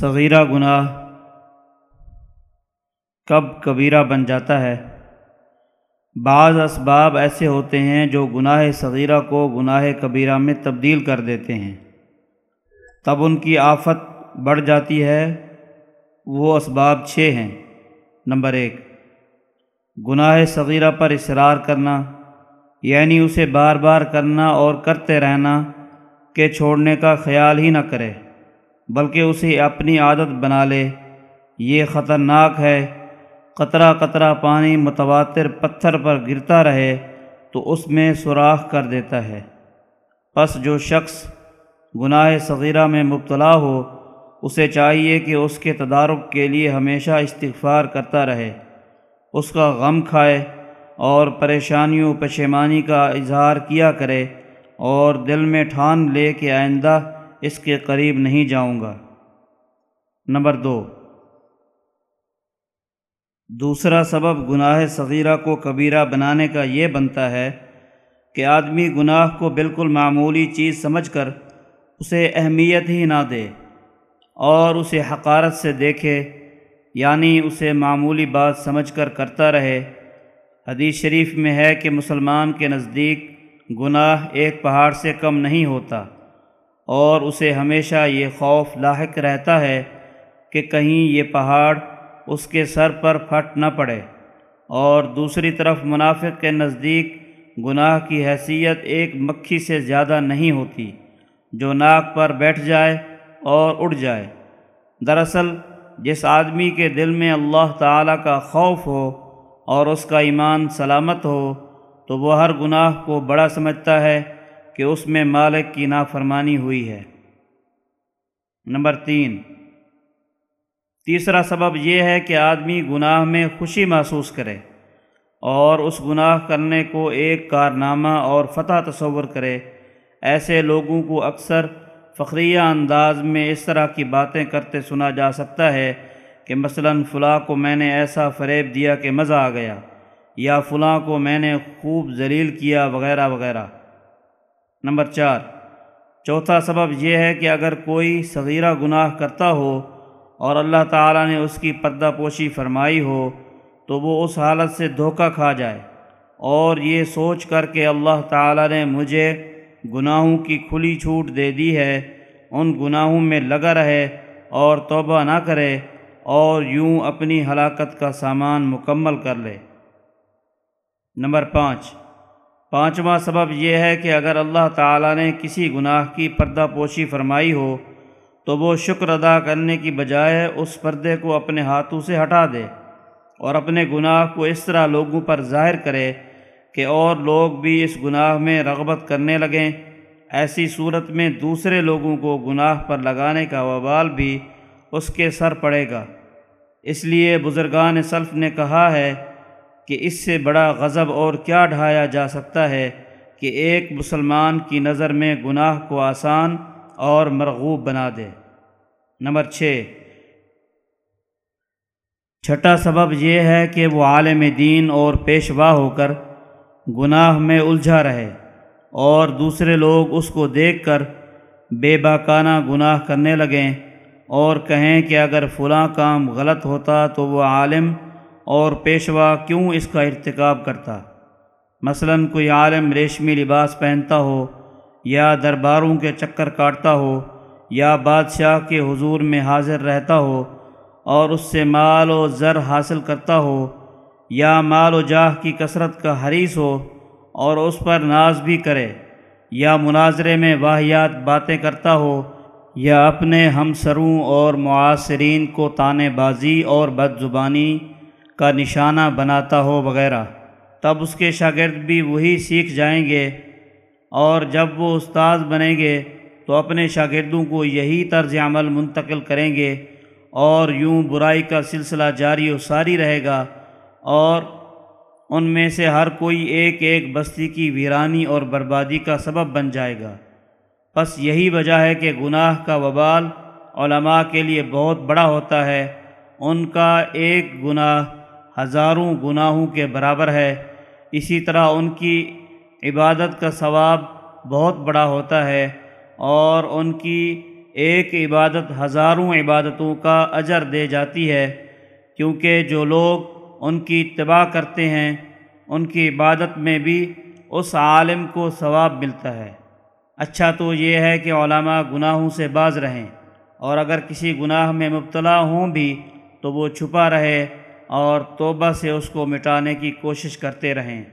صغیرہ گناہ کب کبیرہ بن جاتا ہے۔ بعض اسباب ایسے ہوتے ہیں جو گناہ صغیرہ کو گناہ کبیرہ میں تبدیل کر دیتے ہیں۔ تب ان کی آفت بڑھ جاتی ہے۔ وہ اسباب چھ ہیں۔ نمبر ایک، گناہ صغیرہ پر اصرار کرنا یعنی اسے بار بار کرنا اور کرتے رہنا کہ چھوڑنے کا خیال ہی نہ کرے۔ بلکہ اسے اپنی عادت بنا لے۔ یہ خطرناک ہے۔ قطرہ قطرہ پانی متواتر پتھر پر گرتا رہے تو اس میں سوراخ کر دیتا ہے۔ پس جو شخص گناہ صغیرہ میں مبتلا ہو، اسے چاہیے کہ اس کے تدارک کے لیے ہمیشہ استغفار کرتا رہے۔ اس کا غم کھائے اور پریشانیوں، پشیمانی کا اظہار کیا کرے اور دل میں ٹھان لے کے آئندہ اس کے قریب نہیں جاؤں گا۔ نمبر دو۔ دوسرا سبب گناہ صغیرہ کو کبیرہ بنانے کا یہ بنتا ہے کہ آدمی گناہ کو بالکل معمولی چیز سمجھ کر اسے اہمیت ہی نہ دے اور اسے حقارت سے دیکھے یعنی اسے معمولی بات سمجھ کر کرتا رہے۔ حدیث شریف میں ہے کہ مسلمان کے نزدیک گناہ ایک پہاڑ سے کم نہیں ہوتا۔ اور اسے ہمیشہ یہ خوف لاحق رہتا ہے کہ کہیں یہ پہاڑ اس کے سر پر پھٹ نہ پڑے۔ اور دوسری طرف منافق کے نزدیک گناہ کی حیثیت ایک مکھی سے زیادہ نہیں ہوتی، جو ناک پر بیٹھ جائے اور اڑ جائے۔ دراصل، جس آدمی کے دل میں اللہ تعالیٰ کا خوف ہو اور اس کا ایمان سلامت ہو، تو وہ ہر گناہ کو بڑا سمجھتا ہے کہ اس میں مالک کی نافرمانی ہوئی ہے۔ نمبر تین۔ تیسرا سبب یہ ہے کہ آدمی گناہ میں خوشی محسوس کرے اور اس گناہ کرنے کو ایک کارنامہ اور فتح تصور کرے۔ ایسے لوگوں کو اکثر فخریہ انداز میں اس طرح کی باتیں کرتے سنا جا سکتا ہے کہ مثلا فلاں کو میں نے ایسا فریب دیا کہ مزہ آ گیا، یا فلاں کو میں نے خوب ذلیل کیا، وغیرہ وغیرہ۔ نمبر چار۔ چوتھا سبب یہ ہے کہ اگر کوئی صغیرہ گناہ کرتا ہو اور اللہ تعالیٰ نے اس کی پردہ پوشی فرمائی ہو تو وہ اس حالت سے دھوکہ کھا جائے۔ اور یہ سوچ کر کہ اللہ تعالیٰ نے مجھے گناہوں کی کھلی چھوٹ دے دی ہے، ان گناہوں میں لگا رہے اور توبہ نہ کرے اور یوں اپنی ہلاکت کا سامان مکمل کر لے۔ نمبر پانچ۔ پانچواں سبب یہ ہے کہ اگر اللہ تعالیٰ نے کسی گناہ کی پردہ پوشی فرمائی ہو، تو وہ شکر ادا کرنے کی بجائے اس پردے کو اپنے ہاتھوں سے ہٹا دے اور اپنے گناہ کو اس طرح لوگوں پر ظاہر کرے کہ اور لوگ بھی اس گناہ میں رغبت کرنے لگیں۔ ایسی صورت میں دوسرے لوگوں کو گناہ پر لگانے کا وبال بھی اس کے سر پڑے گا۔ اس لیے بزرگان سلف نے کہا ہے کہ اس سے بڑا غضب اور کیا ڈھایا جا سکتا ہے کہ ایک مسلمان کی نظر میں گناہ کو آسان اور مرغوب بنا دے۔ نمبر چھ۔ چھٹا سبب یہ ہے کہ وہ عالم دین اور پیشوا ہو کر گناہ میں الجھا رہے اور دوسرے لوگ اس کو دیکھ کر بے باکانہ گناہ کرنے لگیں اور کہیں کہ اگر فلاں کام غلط ہوتا تو وہ عالم اور پیشوا کیوں اس کا ارتکاب کرتا؟ مثلا کوئی عالم ریشمی لباس پہنتا ہو یا درباروں کے چکر کاٹتا ہو یا بادشاہ کے حضور میں حاضر رہتا ہو اور اس سے مال و زر حاصل کرتا ہو یا مال و جاہ کی کثرت کا حریث ہو اور اس پر ناز بھی کرے یا مناظرے میں واحیات باتیں کرتا ہو یا اپنے ہمسروں اور معاصرین کو تانے بازی اور بد زبانی کا نشانہ بناتا ہو وغیرہ، تب اس کے شاگرد بھی وہی سیکھ جائیں گے۔ اور جب وہ استاد بنیں گے، تو اپنے شاگردوں کو یہی طرز عمل منتقل کریں گے۔ اور یوں برائی کا سلسلہ جاری و ساری رہے گا۔ اور ان میں سے ہر کوئی ایک ایک بستی کی ویرانی اور بربادی کا سبب بن جائے گا۔ بس یہی وجہ ہے کہ گناہ کا وبال علماء کے لیے بہت بڑا ہوتا ہے۔ ان کا ایک گناہ ہزاروں گناہوں کے برابر ہے۔ اسی طرح ان کی عبادت کا ثواب بہت بڑا ہوتا ہے اور ان کی ایک عبادت ہزاروں عبادتوں کا اجر دے جاتی ہے، کیونکہ جو لوگ ان کی اتباع کرتے ہیں، ان کی عبادت میں بھی اس عالم کو ثواب ملتا ہے۔ اچھا تو یہ ہے کہ علماء گناہوں سے باز رہیں، اور اگر کسی گناہ میں مبتلا ہوں بھی تو وہ چھپا رہے اور توبہ سے اس کو مٹانے کی کوشش کرتے رہیں۔